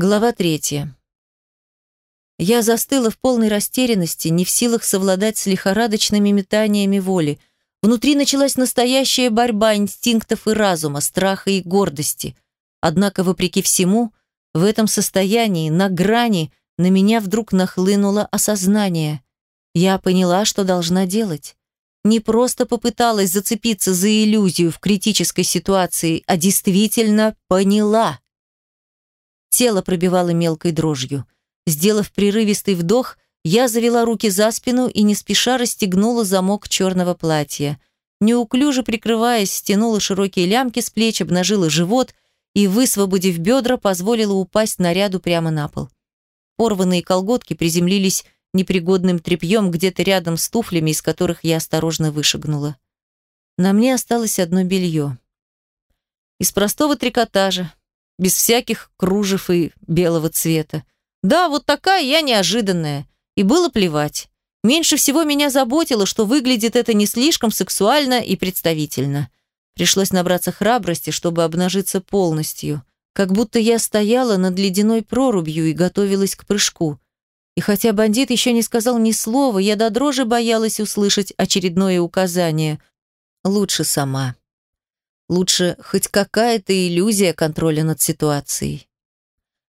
Глава третья. Я застыла в полной растерянности, не в силах совладать с лихорадочными метаниями воли. Внутри началась настоящая борьба инстинктов и разума, страха и гордости. Однако, вопреки всему, в этом состоянии, на грани, на меня вдруг нахлынуло осознание. Я поняла, что должна делать. Не просто попыталась зацепиться за иллюзию в критической ситуации, а действительно поняла. Тело пробивало мелкой дрожью. Сделав прерывистый вдох, я завела руки за спину и не спеша расстегнула замок черного платья. Неуклюже прикрываясь, стянула широкие лямки с плеч, обнажила живот и, высвободив бедра, позволила упасть наряду прямо на пол. Порванные колготки приземлились непригодным тряпьем где-то рядом с туфлями, из которых я осторожно вышагнула. На мне осталось одно белье. Из простого трикотажа, без всяких кружев и белого цвета. Да, вот такая я неожиданная. И было плевать. Меньше всего меня заботило, что выглядит это не слишком сексуально и представительно. Пришлось набраться храбрости, чтобы обнажиться полностью. Как будто я стояла над ледяной прорубью и готовилась к прыжку. И хотя бандит еще не сказал ни слова, я до дрожи боялась услышать очередное указание. Лучше сама. Лучше хоть какая-то иллюзия контроля над ситуацией.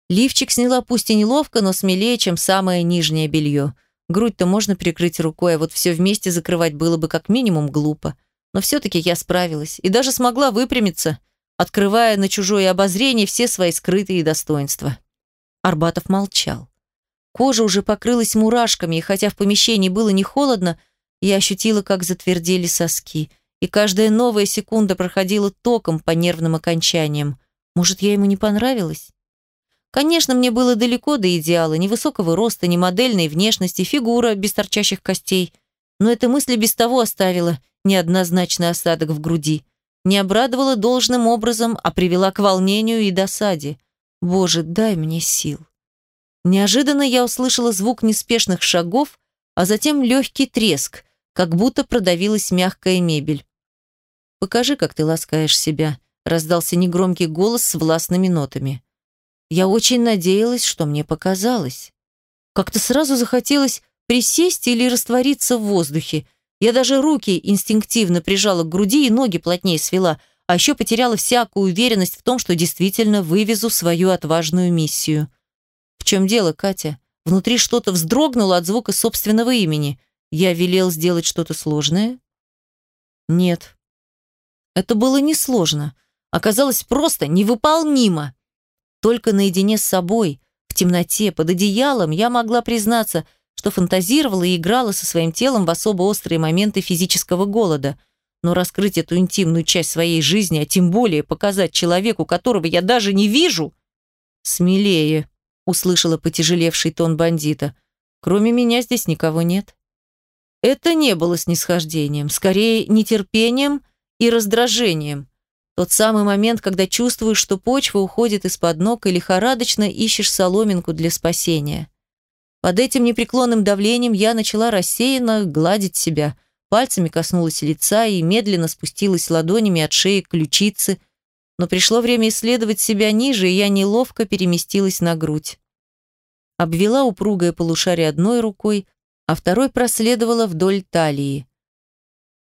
Лифчик сняла пусть и неловко, но смелее, чем самое нижнее белье. Грудь-то можно прикрыть рукой, а вот все вместе закрывать было бы как минимум глупо. Но все-таки я справилась и даже смогла выпрямиться, открывая на чужое обозрение все свои скрытые достоинства. Арбатов молчал. Кожа уже покрылась мурашками, и хотя в помещении было не холодно, я ощутила, как затвердели соски и каждая новая секунда проходила током по нервным окончаниям. Может, я ему не понравилась? Конечно, мне было далеко до идеала, ни высокого роста, ни модельной внешности, фигура без торчащих костей. Но эта мысль без того оставила неоднозначный осадок в груди. Не обрадовала должным образом, а привела к волнению и досаде. Боже, дай мне сил. Неожиданно я услышала звук неспешных шагов, а затем легкий треск, как будто продавилась мягкая мебель. «Покажи, как ты ласкаешь себя», — раздался негромкий голос с властными нотами. Я очень надеялась, что мне показалось. Как-то сразу захотелось присесть или раствориться в воздухе. Я даже руки инстинктивно прижала к груди и ноги плотнее свела, а еще потеряла всякую уверенность в том, что действительно вывезу свою отважную миссию. В чем дело, Катя? Внутри что-то вздрогнуло от звука собственного имени. Я велел сделать что-то сложное? Нет, это было несложно. Оказалось просто невыполнимо. Только наедине с собой, в темноте, под одеялом, я могла признаться, что фантазировала и играла со своим телом в особо острые моменты физического голода. Но раскрыть эту интимную часть своей жизни, а тем более показать человеку, которого я даже не вижу... «Смелее», — услышала потяжелевший тон бандита. «Кроме меня здесь никого нет». Это не было снисхождением, скорее нетерпением и раздражением. Тот самый момент, когда чувствуешь, что почва уходит из-под ног и лихорадочно ищешь соломинку для спасения. Под этим непреклонным давлением я начала рассеянно гладить себя, пальцами коснулась лица и медленно спустилась ладонями от шеи к ключице, но пришло время исследовать себя ниже, и я неловко переместилась на грудь. Обвела упругое полушарие одной рукой, а второй проследовала вдоль талии.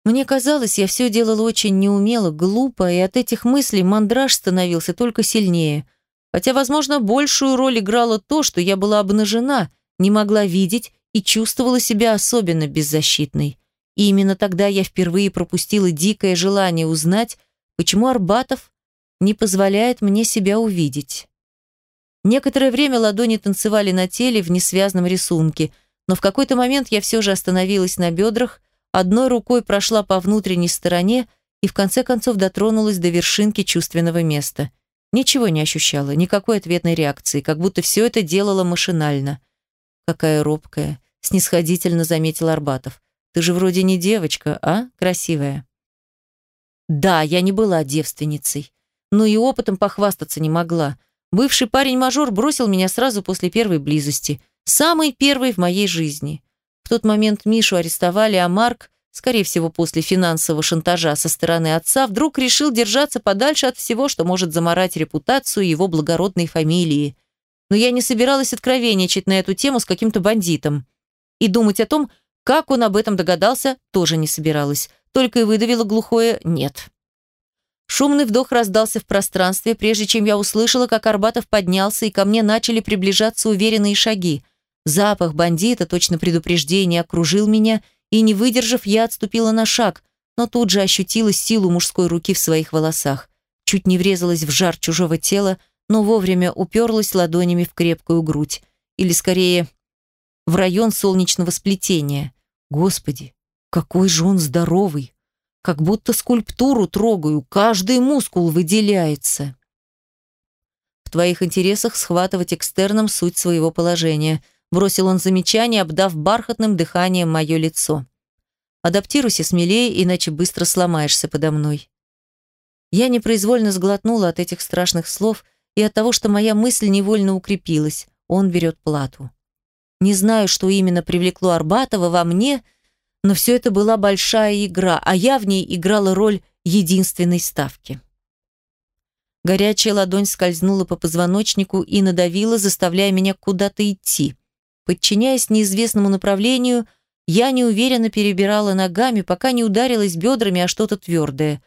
Мне казалось, я все делала очень неумело, глупо, и от этих мыслей мандраж становился только сильнее. Хотя, возможно, большую роль играло то, что я была обнажена, не могла видеть и чувствовала себя особенно беззащитной. И именно тогда я впервые пропустила дикое желание узнать, почему Арбатов не позволяет мне себя увидеть. Некоторое время ладони танцевали на теле в несвязном рисунке, но в какой-то момент я все же остановилась на бедрах, одной рукой прошла по внутренней стороне и в конце концов дотронулась до вершинки чувственного места. Ничего не ощущала, никакой ответной реакции, как будто все это делала машинально. «Какая робкая», — снисходительно заметил Арбатов. «Ты же вроде не девочка, а, красивая?» Да, я не была девственницей, но и опытом похвастаться не могла. Бывший парень-мажор бросил меня сразу после первой близости, самой первой в моей жизни. В тот момент Мишу арестовали, а Марк, скорее всего после финансового шантажа со стороны отца, вдруг решил держаться подальше от всего, что может заморать репутацию его благородной фамилии. но я не собиралась откровенничать на эту тему с каким-то бандитом. И думать о том, как он об этом догадался, тоже не собиралась, только и выдавила глухое «нет». Шумный вдох раздался в пространстве, прежде чем я услышала, как Арбатов поднялся, и ко мне начали приближаться уверенные шаги. Запах бандита, точно предупреждение, окружил меня, и, не выдержав, я отступила на шаг, но тут же ощутила силу мужской руки в своих волосах. Чуть не врезалась в жар чужого тела, но вовремя уперлась ладонями в крепкую грудь. Или, скорее, в район солнечного сплетения. Господи, какой же он здоровый! Как будто скульптуру трогаю, каждый мускул выделяется. В твоих интересах схватывать экстерном суть своего положения. Бросил он замечание, обдав бархатным дыханием мое лицо. Адаптируйся смелее, иначе быстро сломаешься подо мной. Я непроизвольно сглотнула от этих страшных слов и от того, что моя мысль невольно укрепилась. Он берет плату. Не знаю, что именно привлекло Арбатова во мне, но все это была большая игра, а я в ней играла роль единственной ставки. Горячая ладонь скользнула по позвоночнику и надавила, заставляя меня куда-то идти. Подчиняясь неизвестному направлению, я неуверенно перебирала ногами, пока не ударилась бедрами о что-то твердое.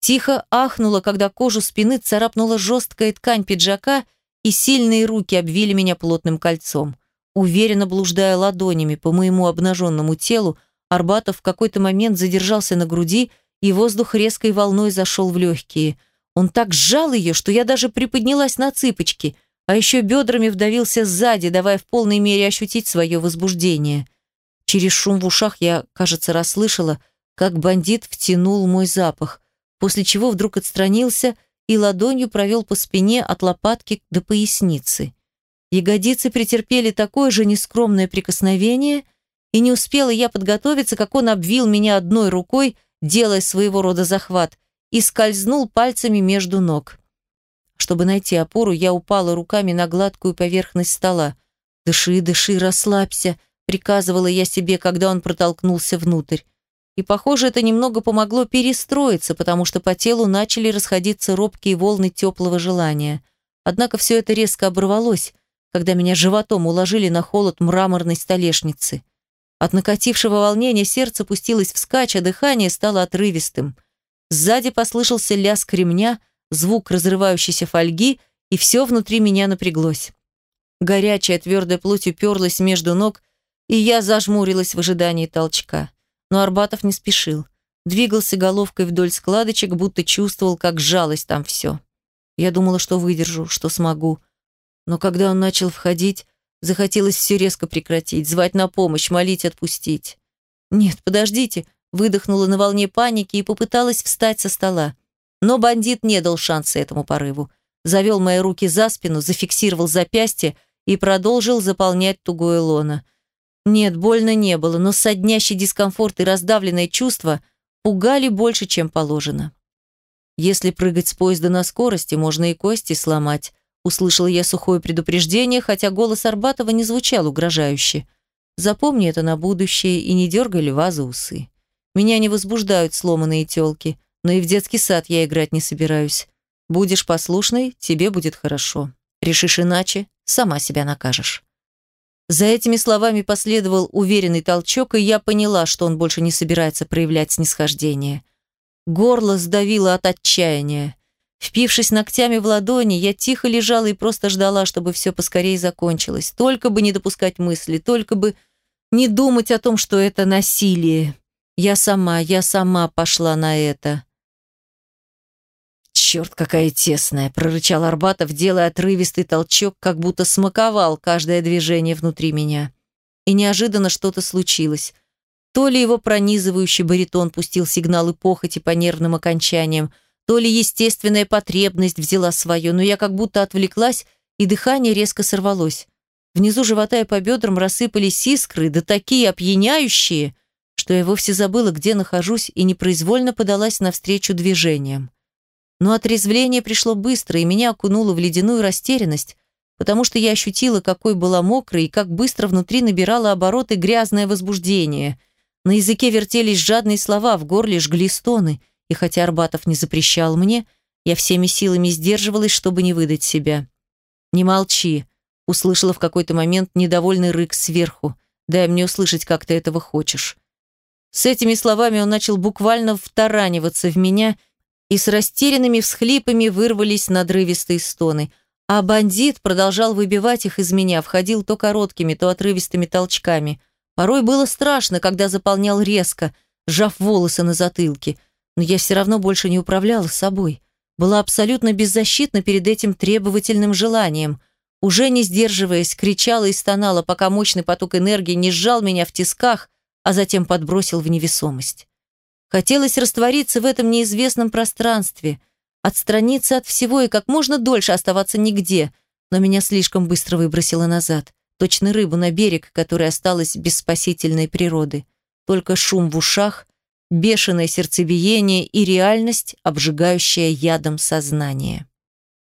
Тихо ахнула, когда кожу спины царапнула жесткая ткань пиджака, и сильные руки обвили меня плотным кольцом. Уверенно блуждая ладонями по моему обнаженному телу, Арбатов в какой-то момент задержался на груди, и воздух резкой волной зашел в легкие. Он так сжал ее, что я даже приподнялась на цыпочки, а еще бедрами вдавился сзади, давая в полной мере ощутить свое возбуждение. Через шум в ушах я, кажется, расслышала, как бандит втянул мой запах, после чего вдруг отстранился и ладонью провел по спине от лопатки до поясницы. Ягодицы претерпели такое же нескромное прикосновение, и не успела я подготовиться, как он обвил меня одной рукой, делая своего рода захват, и скользнул пальцами между ног. Чтобы найти опору, я упала руками на гладкую поверхность стола. «Дыши, дыши, расслабься», — приказывала я себе, когда он протолкнулся внутрь. И, похоже, это немного помогло перестроиться, потому что по телу начали расходиться робкие волны теплого желания. Однако все это резко оборвалось, когда меня животом уложили на холод мраморной столешницы. От накатившего волнения сердце пустилось вскачь, а дыхание стало отрывистым. Сзади послышался лязг ремня, звук разрывающейся фольги, и все внутри меня напряглось. Горячая твердая плоть уперлась между ног, и я зажмурилась в ожидании толчка. Но Арбатов не спешил. Двигался головкой вдоль складочек, будто чувствовал, как сжалось там все. Я думала, что выдержу, что смогу. Но когда он начал входить, захотелось все резко прекратить, звать на помощь, молить отпустить. «Нет, подождите», выдохнула на волне паники и попыталась встать со стола. Но бандит не дал шанса этому порыву. Завел мои руки за спину, зафиксировал запястье и продолжил заполнять тугое лоно. Нет, больно не было, но соднящий дискомфорт и раздавленное чувство пугали больше, чем положено. Если прыгать с поезда на скорости, можно и кости сломать, Услышала я сухое предупреждение, хотя голос Арбатова не звучал угрожающе. Запомни это на будущее и не дергай льва за усы. Меня не возбуждают сломанные тёлки, но и в детский сад я играть не собираюсь. Будешь послушной, тебе будет хорошо. Решишь иначе, сама себя накажешь. За этими словами последовал уверенный толчок, и я поняла, что он больше не собирается проявлять снисхождение. Горло сдавило от отчаяния. Впившись ногтями в ладони, я тихо лежала и просто ждала, чтобы все поскорее закончилось. Только бы не допускать мысли, только бы не думать о том, что это насилие. Я сама, я сама пошла на это. «Черт, какая тесная!» – прорычал Арбатов, делая отрывистый толчок, как будто смаковал каждое движение внутри меня. И неожиданно что-то случилось. То ли его пронизывающий баритон пустил сигналы похоти по нервным окончаниям – то ли естественная потребность взяла свое, но я как будто отвлеклась, и дыхание резко сорвалось. Внизу живота и по бедрам рассыпались искры, да такие опьяняющие, что я вовсе забыла, где нахожусь, и непроизвольно подалась навстречу движениям. Но отрезвление пришло быстро, и меня окунуло в ледяную растерянность, потому что я ощутила, какой была мокрай и как быстро внутри набирало обороты грязное возбуждение. На языке вертелись жадные слова, в горле жгли стоны – и хотя Арбатов не запрещал мне, я всеми силами сдерживалась, чтобы не выдать себя. «Не молчи», Услышала в какой-то момент недовольный рык сверху. «Дай мне услышать, как ты этого хочешь». С этими словами он начал буквально втараниваться в меня, и с растерянными всхлипами вырвались надрывистые стоны. А бандит продолжал выбивать их из меня, входил то короткими, то отрывистыми толчками. Порой было страшно, когда заполнял резко, сжав волосы на затылке, но я все равно больше не управляла собой. Была абсолютно беззащитна перед этим требовательным желанием. Уже не сдерживаясь, кричала и стонала, пока мощный поток энергии не сжал меня в тисках, а затем подбросил в невесомость. Хотелось раствориться в этом неизвестном пространстве, отстраниться от всего и как можно дольше оставаться нигде, но меня слишком быстро выбросило назад, точно рыбу на берег, которая осталась без спасительной природы. Только шум в ушах, бешеное сердцебиение и реальность, обжигающая ядом сознание.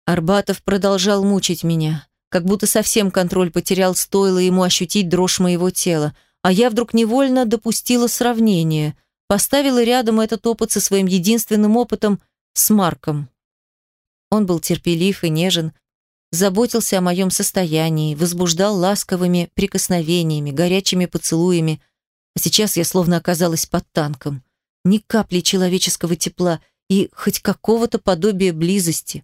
Арбатов продолжал мучить меня, как будто совсем контроль потерял, стоило ему ощутить дрожь моего тела, а я вдруг невольно допустила сравнение – Поставила рядом этот опыт со своим единственным опытом с Марком. Он был терпелив и нежен, заботился о моем состоянии, возбуждал ласковыми прикосновениями, горячими поцелуями, а сейчас я словно оказалась под танком. Ни капли человеческого тепла и хоть какого-то подобия близости.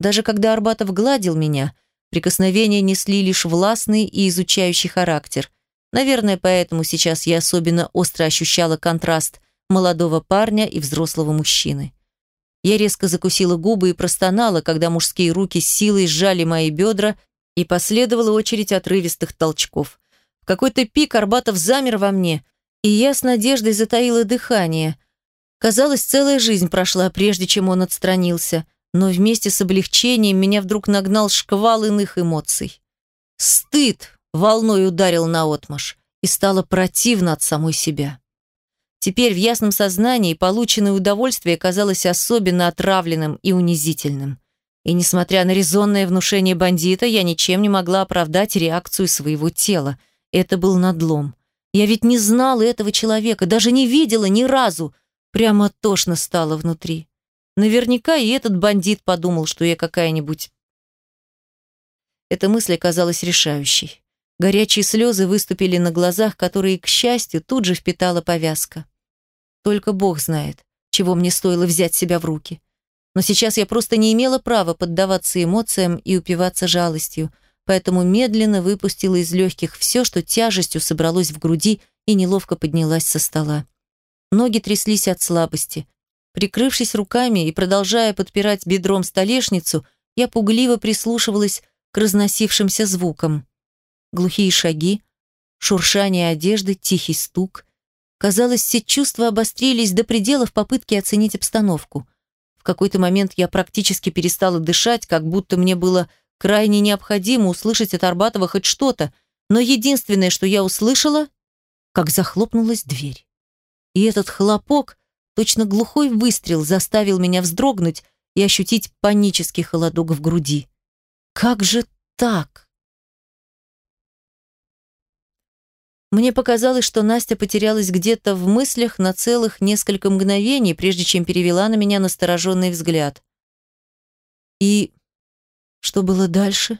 Даже когда Арбатов гладил меня, прикосновения несли лишь властный и изучающий характер. Наверное, поэтому сейчас я особенно остро ощущала контраст молодого парня и взрослого мужчины. Я резко закусила губы и простонала, когда мужские руки силой сжали мои бедра, и последовала очередь отрывистых толчков. В какой-то пик Арбатов замер во мне, и я с надеждой затаила дыхание. Казалось, целая жизнь прошла, прежде чем он отстранился, но вместе с облегчением меня вдруг нагнал шквал иных эмоций. Стыд волной ударил наотмашь, и стало противно от самой себя. Теперь в ясном сознании полученное удовольствие казалось особенно отравленным и унизительным. И несмотря на резонное внушение бандита, я ничем не могла оправдать реакцию своего тела. Это был надлом. Я ведь не знала этого человека, даже не видела ни разу. Прямо тошно стало внутри. Наверняка и этот бандит подумал, что я какая-нибудь... Эта мысль оказалась решающей. Горячие слезы выступили на глазах, которые, к счастью, тут же впитала повязка. Только Бог знает, чего мне стоило взять себя в руки. Но сейчас я просто не имела права поддаваться эмоциям и упиваться жалостью, поэтому медленно выпустила из легких все, что тяжестью собралось в груди и неловко поднялась со стола. Ноги тряслись от слабости. Прикрывшись руками и продолжая подпирать бедром столешницу, я пугливо прислушивалась к разносившимся звукам. Глухие шаги, шуршание одежды, тихий стук. Казалось, все чувства обострились до предела в попытке оценить обстановку. В какой-то момент я практически перестала дышать, как будто мне было крайне необходимо услышать от Арбатова хоть что-то, но единственное, что я услышала, как захлопнулась дверь. И этот хлопок, точно глухой выстрел, заставил меня вздрогнуть и ощутить панический холодок в груди. Как же так? Мне показалось, что Настя потерялась где-то в мыслях на целых несколько мгновений, прежде чем перевела на меня настороженный взгляд. И что было дальше?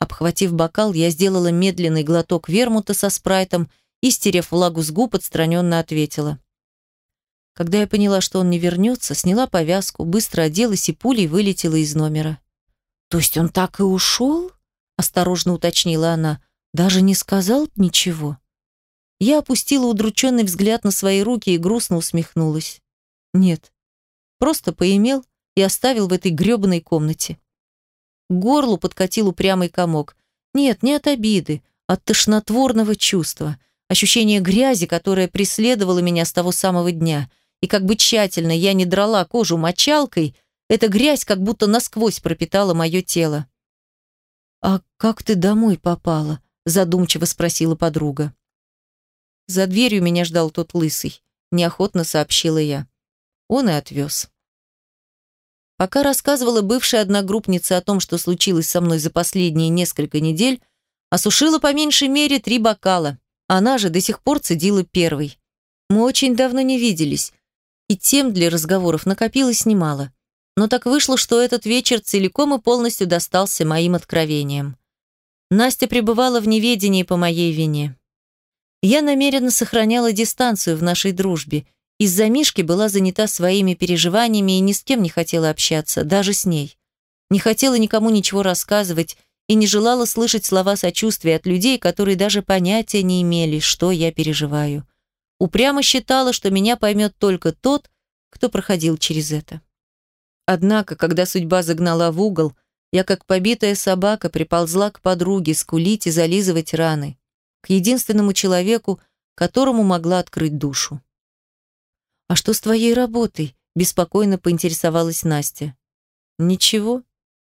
Обхватив бокал, я сделала медленный глоток вермута со спрайтом и, стерев влагу с губ, отстраненно ответила. Когда я поняла, что он не вернется, сняла повязку, быстро оделась и пулей вылетела из номера. «То есть он так и ушел?» – осторожно уточнила она. Даже не сказал ничего. Я опустила удрученный взгляд на свои руки и грустно усмехнулась. Нет, просто поимел и оставил в этой грёбаной комнате. К горлу подкатил упрямый комок. Нет, не от обиды, от тошнотворного чувства, ощущения грязи, которое преследовало меня с того самого дня. И как бы тщательно я не драла кожу мочалкой, эта грязь как будто насквозь пропитала мое тело. «А как ты домой попала?» Задумчиво спросила подруга. За дверью меня ждал тот лысый, неохотно сообщила я. Он и отвез. Пока рассказывала бывшая одногруппница о том, что случилось со мной за последние несколько недель, осушила по меньшей мере три бокала. Она же до сих пор цедила первый. Мы очень давно не виделись, и тем для разговоров накопилось немало. Но так вышло, что этот вечер целиком и полностью достался моим откровениям. Настя пребывала в неведении по моей вине. Я намеренно сохраняла дистанцию в нашей дружбе. Из-за Мишки была занята своими переживаниями и ни с кем не хотела общаться, даже с ней. Не хотела никому ничего рассказывать и не желала слышать слова сочувствия от людей, которые даже понятия не имели, что я переживаю. Упрямо считала, что меня поймет только тот, кто проходил через это. Однако, когда судьба загнала в угол, я, как побитая собака, приползла к подруге скулить и зализывать раны, к единственному человеку, которому могла открыть душу. «А что с твоей работой?» – беспокойно поинтересовалась Настя. «Ничего».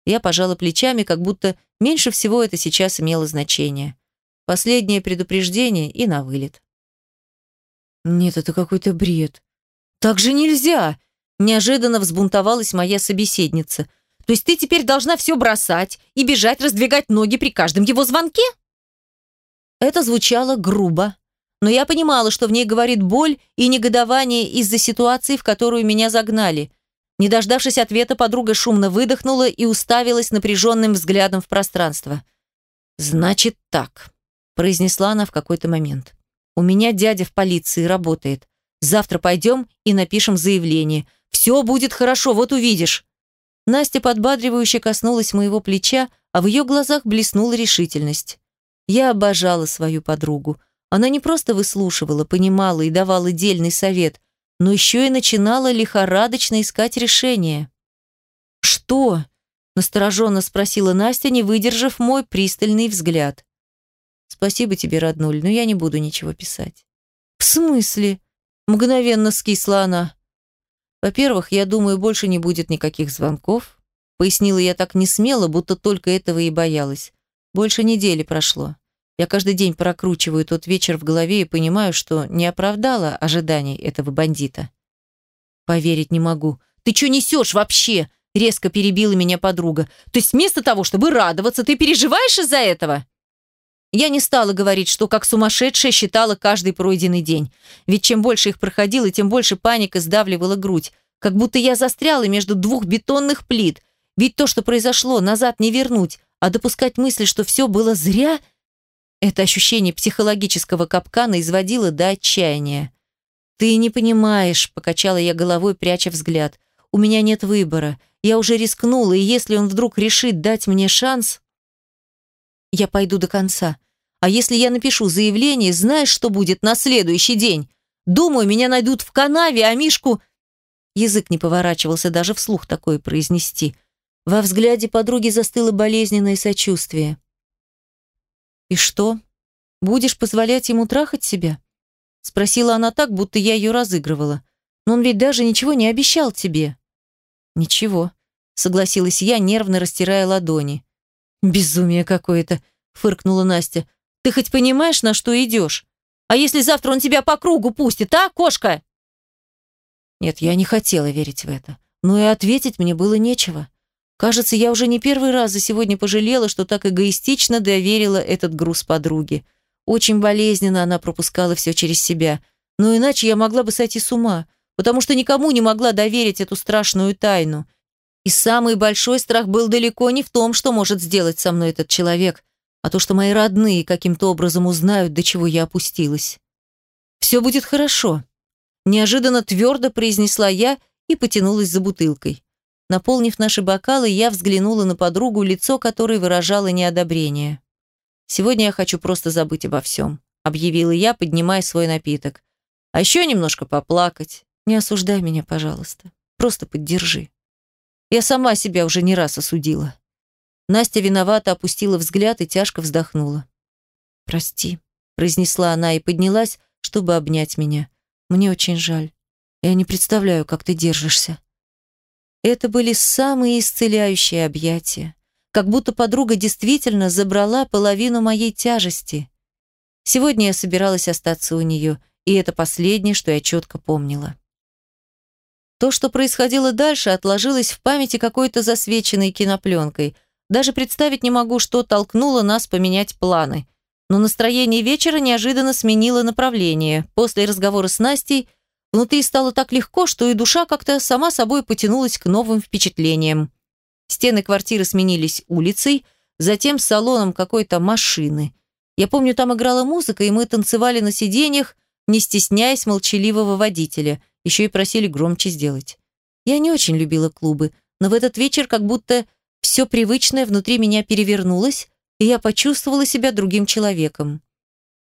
Я пожала плечами, как будто меньше всего это сейчас имело значение. Последнее предупреждение и на вылет. «Нет, это какой-то бред. Так же нельзя!» Неожиданно взбунтовалась моя собеседница. «То есть ты теперь должна все бросать и бежать раздвигать ноги при каждом его звонке?» Это звучало грубо, но я понимала, что в ней говорит боль и негодование из-за ситуации, в которую меня загнали. Не дождавшись ответа, подруга шумно выдохнула и уставилась напряженным взглядом в пространство. «Значит так», – произнесла она в какой-то момент. У меня дядя в полиции работает. Завтра пойдем и напишем заявление. Все будет хорошо, вот увидишь». Настя подбадривающе коснулась моего плеча, а в ее глазах блеснула решительность. Я обожала свою подругу. Она не просто выслушивала, понимала и давала дельный совет, но еще и начинала лихорадочно искать решение. «Что?» – настороженно спросила Настя, не выдержав мой пристальный взгляд. Спасибо тебе, роднуль, но я не буду ничего писать. В смысле? Мгновенно скисла она. Во-первых, я думаю, больше не будет никаких звонков. Пояснила я так не смело, будто только этого и боялась. Больше недели прошло. Я каждый день прокручиваю тот вечер в голове и понимаю, что не оправдала ожиданий этого бандита. Поверить не могу. Ты что несешь вообще? Резко перебила меня подруга. То есть вместо того, чтобы радоваться, ты переживаешь из-за этого? Я не стала говорить, что как сумасшедшая считала каждый пройденный день. Ведь чем больше их проходило, тем больше паника сдавливала грудь. Как будто я застряла между двух бетонных плит. Ведь то, что произошло, назад не вернуть. А допускать мысли, что все было зря... Это ощущение психологического капкана изводило до отчаяния. «Ты не понимаешь», — покачала я головой, пряча взгляд. «У меня нет выбора. Я уже рискнула, и если он вдруг решит дать мне шанс...» Я пойду до конца. А если я напишу заявление, знаешь, что будет на следующий день? Думаю, меня найдут в канаве, а Мишку... Язык не поворачивался даже вслух такое произнести. Во взгляде подруги застыло болезненное сочувствие. «И что? Будешь позволять ему трахать себя?» Спросила она так, будто я ее разыгрывала. «Но он ведь даже ничего не обещал тебе». «Ничего», — согласилась я, нервно растирая ладони. «Безумие какое-то», — фыркнула Настя. «Ты хоть понимаешь, на что идешь? А если завтра он тебя по кругу пустит, а, кошка?» Нет, я не хотела верить в это. Но и ответить мне было нечего. Кажется, я уже не первый раз за сегодня пожалела, что так эгоистично доверила этот груз подруге. Очень болезненно она пропускала все через себя. Но иначе я могла бы сойти с ума, потому что никому не могла доверить эту страшную тайну. И самый большой страх был далеко не в том, что может сделать со мной этот человек, а то, что мои родные каким-то образом узнают, до чего я опустилась. «Все будет хорошо», – неожиданно твердо произнесла я и потянулась за бутылкой. Наполнив наши бокалы, я взглянула на подругу, лицо которой выражало неодобрение. «Сегодня я хочу просто забыть обо всем», – объявила я, поднимая свой напиток. «А еще немножко поплакать. Не осуждай меня, пожалуйста. Просто поддержи». Я сама себя уже не раз осудила. Настя виновато опустила взгляд и тяжко вздохнула. «Прости», – произнесла она и поднялась, чтобы обнять меня. «Мне очень жаль. Я не представляю, как ты держишься». Это были самые исцеляющие объятия. Как будто подруга действительно забрала половину моей тяжести. Сегодня я собиралась остаться у нее, и это последнее, что я четко помнила. То, что происходило дальше, отложилось в памяти какой-то засвеченной кинопленкой. Даже представить не могу, что толкнуло нас поменять планы. Но настроение вечера неожиданно сменило направление. После разговора с Настей внутри стало так легко, что и душа как-то сама собой потянулась к новым впечатлениям. Стены квартиры сменились улицей, затем салоном какой-то машины. Я помню, там играла музыка, и мы танцевали на сиденьях, не стесняясь молчаливого водителя, еще и просили громче сделать. Я не очень любила клубы, но в этот вечер как будто все привычное внутри меня перевернулось, и я почувствовала себя другим человеком.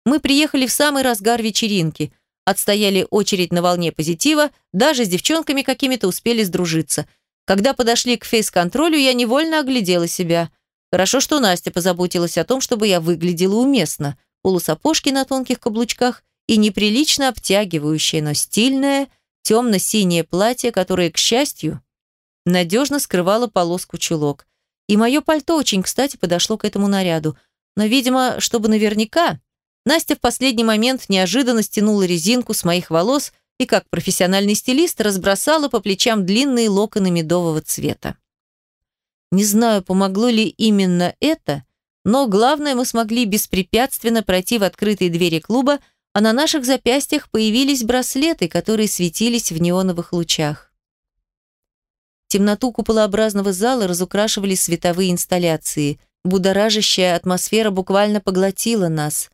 Мы приехали в самый разгар вечеринки, отстояли очередь на волне позитива, даже с девчонками какими-то успели сдружиться. Когда подошли к фейс-контролю, я невольно оглядела себя. Хорошо, что Настя позаботилась о том, чтобы я выглядела уместно. Полусапожки на тонких каблучках и неприлично обтягивающее, но стильное, темно-синее платье, которое, к счастью, надежно скрывало полоску чулок. И мое пальто очень, кстати, подошло к этому наряду. Но, видимо, чтобы наверняка, Настя в последний момент неожиданно стянула резинку с моих волос и, как профессиональный стилист, разбросала по плечам длинные локоны медового цвета. Не знаю, помогло ли именно это, но главное, мы смогли беспрепятственно пройти в открытые двери клуба, а на наших запястьях появились браслеты, которые светились в неоновых лучах. Темноту куполообразного зала разукрашивали световые инсталляции. Будоражащая атмосфера буквально поглотила нас.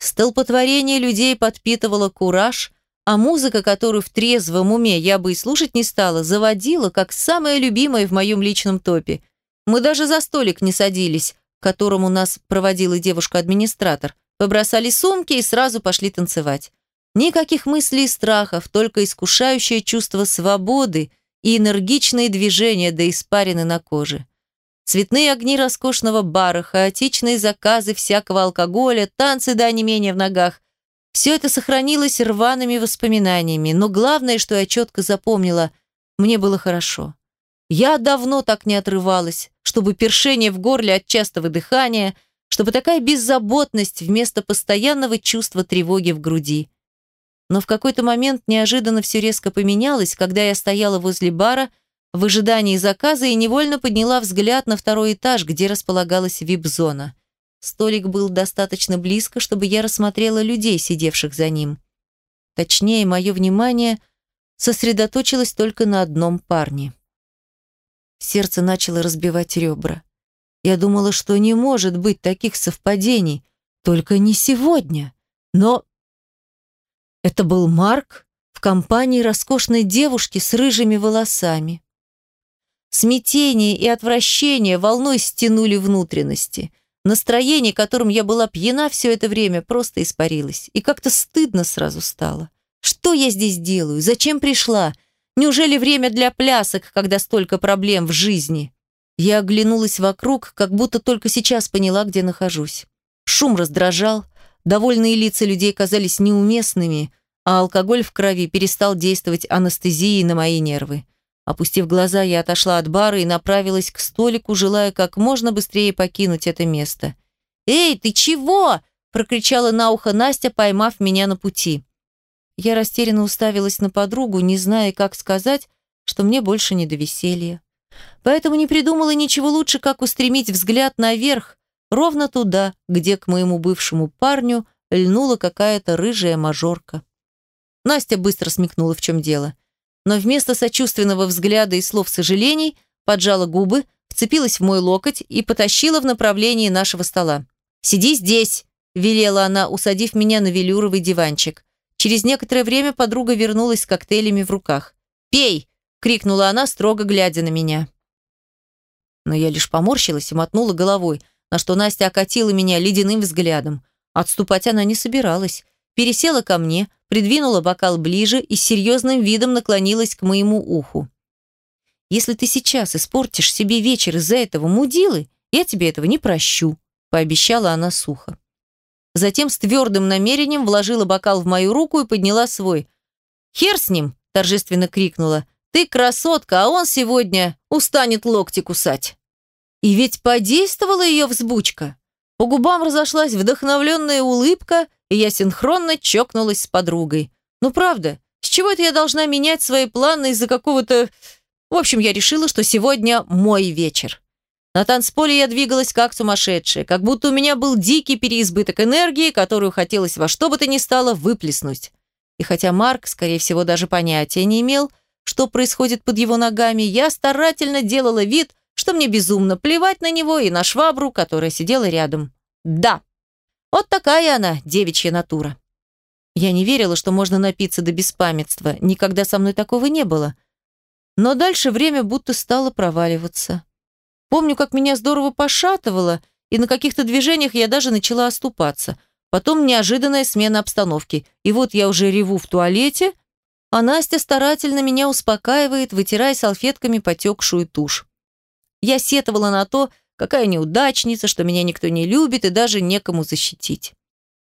Столпотворение людей подпитывало кураж, а музыка, которую в трезвом уме я бы и слушать не стала, заводила, как самая любимая в моем личном топе. Мы даже за столик не садились, к которому нас проводила девушка-администратор. Побросали сумки и сразу пошли танцевать. Никаких мыслей и страхов, только искушающее чувство свободы и энергичные движения до испарины на коже. Цветные огни роскошного бара, хаотичные заказы всякого алкоголя, танцы до онемения в ногах. Все это сохранилось рваными воспоминаниями, но главное, что я четко запомнила, мне было хорошо. Я давно так не отрывалась, чтобы першение в горле от частого дыхания, чтобы такая беззаботность вместо постоянного чувства тревоги в груди. Но в какой-то момент неожиданно все резко поменялось, когда я стояла возле бара, в ожидании заказа и невольно подняла взгляд на второй этаж, где располагалась вип-зона. Столик был достаточно близко, чтобы я рассмотрела людей, сидевших за ним. Точнее, мое внимание сосредоточилось только на одном парне. Сердце начало разбивать ребра. Я думала, что не может быть таких совпадений, только не сегодня. Но это был Марк в компании роскошной девушки с рыжими волосами. Смятение и отвращение волной стянули внутренности. Настроение, которым я была пьяна все это время, просто испарилось. И как-то стыдно сразу стало. Что я здесь делаю? Зачем пришла? Неужели время для плясок, когда столько проблем в жизни? Я оглянулась вокруг, как будто только сейчас поняла, где нахожусь. Шум раздражал, довольные лица людей казались неуместными, а алкоголь в крови перестал действовать анестезией на мои нервы. Опустив глаза, я отошла от бара и направилась к столику, желая как можно быстрее покинуть это место. «Эй, ты чего?» – прокричала на ухо Настя, поймав меня на пути. Я растерянно уставилась на подругу, не зная, как сказать, что мне больше не до веселья. Поэтому не придумала ничего лучше, как устремить взгляд наверх, ровно туда, где к моему бывшему парню льнула какая-то рыжая мажорка. Настя быстро смекнула, в чем дело но вместо сочувственного взгляда и слов сожалений поджала губы, вцепилась в мой локоть и потащила в направлении нашего стола. «Сиди здесь!» – велела она, усадив меня на велюровый диванчик. Через некоторое время подруга вернулась с коктейлями в руках. «Пей!» – крикнула она, строго глядя на меня. Но я лишь поморщилась и мотнула головой, на что Настя окатила меня ледяным взглядом. Отступать она не собиралась. Пересела ко мне – придвинула бокал ближе и с серьезным видом наклонилась к моему уху. «Если ты сейчас испортишь себе вечер из-за этого мудилы, я тебе этого не прощу», пообещала она сухо. Затем с твердым намерением вложила бокал в мою руку и подняла свой. «Хер с ним!» – торжественно крикнула. «Ты красотка, а он сегодня устанет локти кусать!» И ведь подействовала ее взбучка. По губам разошлась вдохновленная улыбка, и я синхронно чокнулась с подругой. Ну правда, с чего это я должна менять свои планы из-за какого-то... В общем, я решила, что сегодня мой вечер. На танцполе я двигалась как сумасшедшая, как будто у меня был дикий переизбыток энергии, которую хотелось во что бы то ни стало выплеснуть. И хотя Марк, скорее всего, даже понятия не имел, что происходит под его ногами, я старательно делала вид, что мне безумно плевать на него и на швабру, которая сидела рядом. Да, вот такая она, девичья натура. Я не верила, что можно напиться до беспамятства, никогда со мной такого не было. Но дальше время будто стало проваливаться. Помню, как меня здорово пошатывало, и на каких-то движениях я даже начала оступаться. Потом неожиданная смена обстановки. И вот я уже реву в туалете, а Настя старательно меня успокаивает, вытирая салфетками потекшую тушь. Я сетовала на то, какая неудачница, что меня никто не любит и даже некому защитить.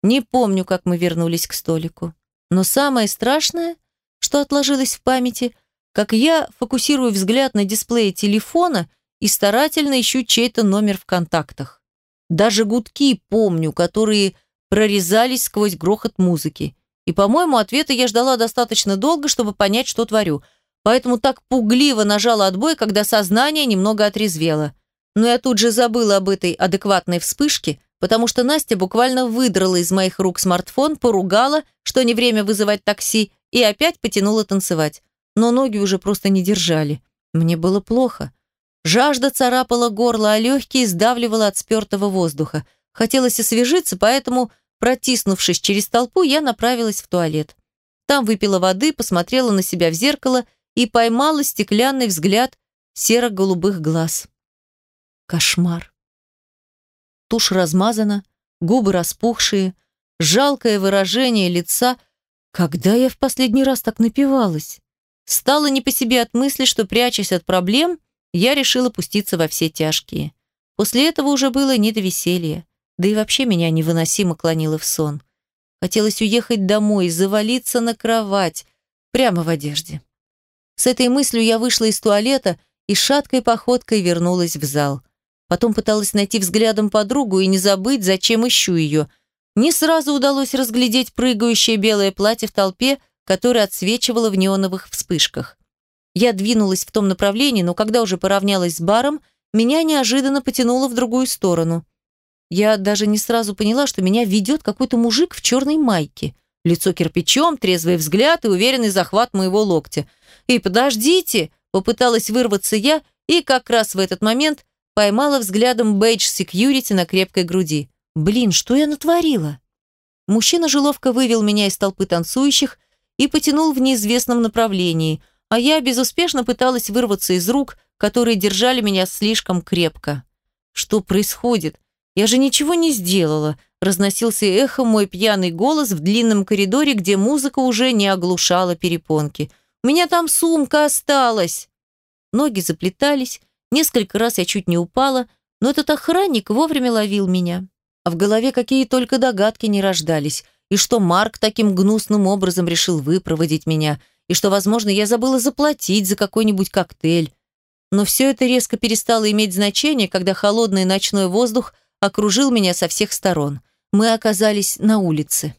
Не помню, как мы вернулись к столику. Но самое страшное, что отложилось в памяти, как я фокусирую взгляд на дисплее телефона и старательно ищу чей-то номер в контактах. Даже гудки помню, которые прорезались сквозь грохот музыки. И, по-моему, ответа я ждала достаточно долго, чтобы понять, что творю. Поэтому так пугливо нажала отбой, когда сознание немного отрезвело. Но я тут же забыла об этой адекватной вспышке, потому что Настя буквально выдрала из моих рук смартфон, поругала, что не время вызывать такси, и опять потянула танцевать. Но ноги уже просто не держали. Мне было плохо. Жажда царапала горло, а легкие сдавливала от спертого воздуха. Хотелось освежиться, поэтому, протиснувшись через толпу, я направилась в туалет. Там выпила воды, посмотрела на себя в зеркало и поймала стеклянный взгляд серо-голубых глаз. Кошмар. Тушь размазана, губы распухшие, жалкое выражение лица. Когда я в последний раз так напивалась? Стало не по себе от мысли, что, прячась от проблем, я решила пуститься во все тяжкие. После этого уже было не до веселья. Да и вообще меня невыносимо клонило в сон. Хотелось уехать домой, завалиться на кровать, прямо в одежде. С этой мыслью я вышла из туалета и шаткой походкой вернулась в зал. Потом пыталась найти взглядом подругу и не забыть, зачем ищу ее. Не сразу удалось разглядеть прыгающее белое платье в толпе, которое отсвечивало в неоновых вспышках. Я двинулась в том направлении, но когда уже поравнялась с баром, меня неожиданно потянуло в другую сторону. Я даже не сразу поняла, что меня ведет какой-то мужик в черной майке. Лицо кирпичом, трезвый взгляд и уверенный захват моего локтя. «И подождите!» – попыталась вырваться я, и как раз в этот момент поймала взглядом бейдж секьюрити на крепкой груди. «Блин, что я натворила?» Мужчина же ловко вывел меня из толпы танцующих и потянул в неизвестном направлении – а я безуспешно пыталась вырваться из рук, которые держали меня слишком крепко. Что происходит? Я же ничего не сделала, разносился эхом мой пьяный голос в длинном коридоре, где музыка уже не оглушала перепонки. У меня там сумка осталась. Ноги заплетались, несколько раз я чуть не упала, но этот охранник вовремя ловил меня. А в голове какие только догадки не рождались, и что Марк таким гнусным образом решил выпроводить меня – и что, возможно, я забыла заплатить за какой-нибудь коктейль. Но все это резко перестало иметь значение, когда холодный ночной воздух окружил меня со всех сторон. Мы оказались на улице.